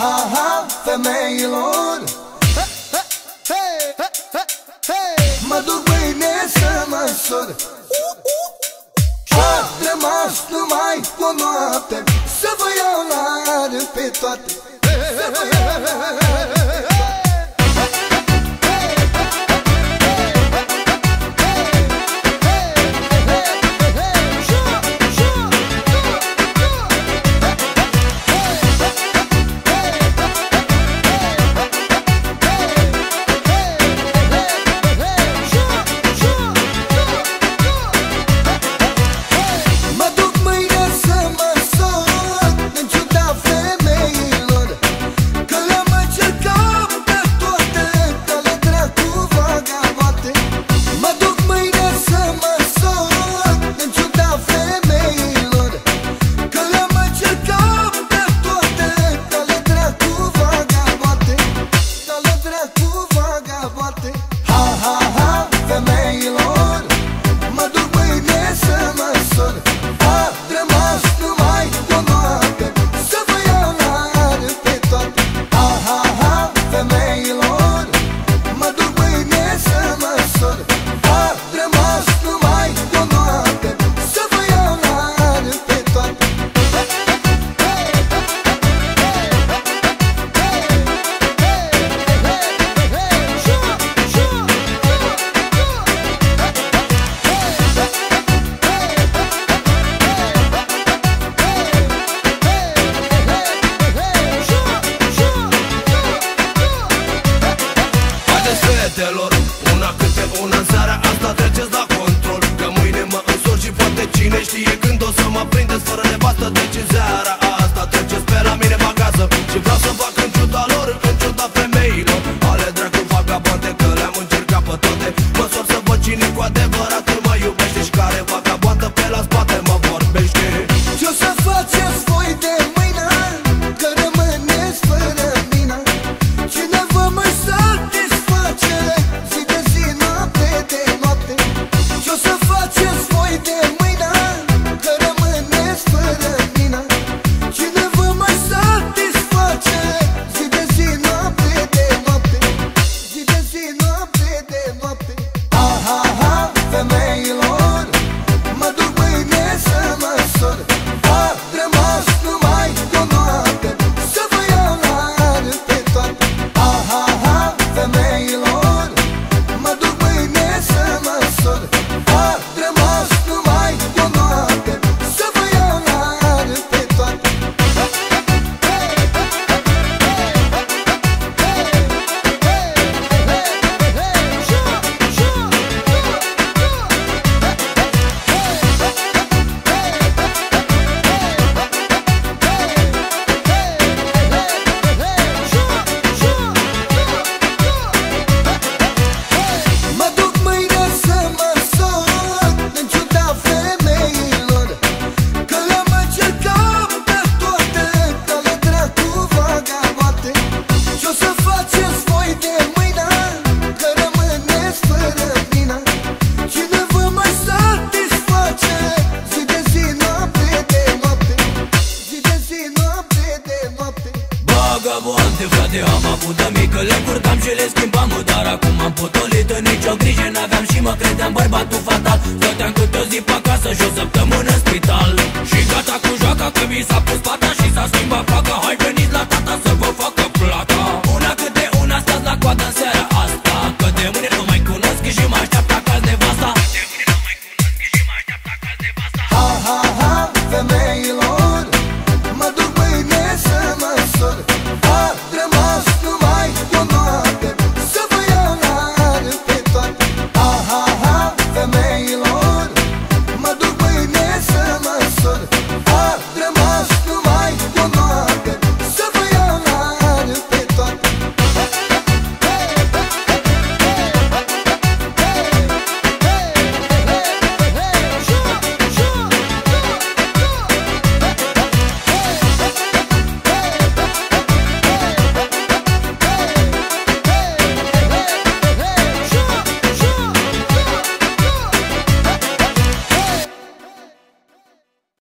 ha, ha, femeilor. Mă duc mâine să măsor uh, uh. Și-a rămas numai o noapte Să vă iau la rând pe toate Să vă iau la de braço De frate, am avut de amică Le încurcam și le schimbam, dar acum am potolit Nici o grijă n-aveam și mă credeam bărbatul fatal. Stăteam câte o zi pe acasă și o săptămână în spital. Și gata cu joaca că mi s-a pus pata și s-a schimbat placa Hai veniți la tata să vă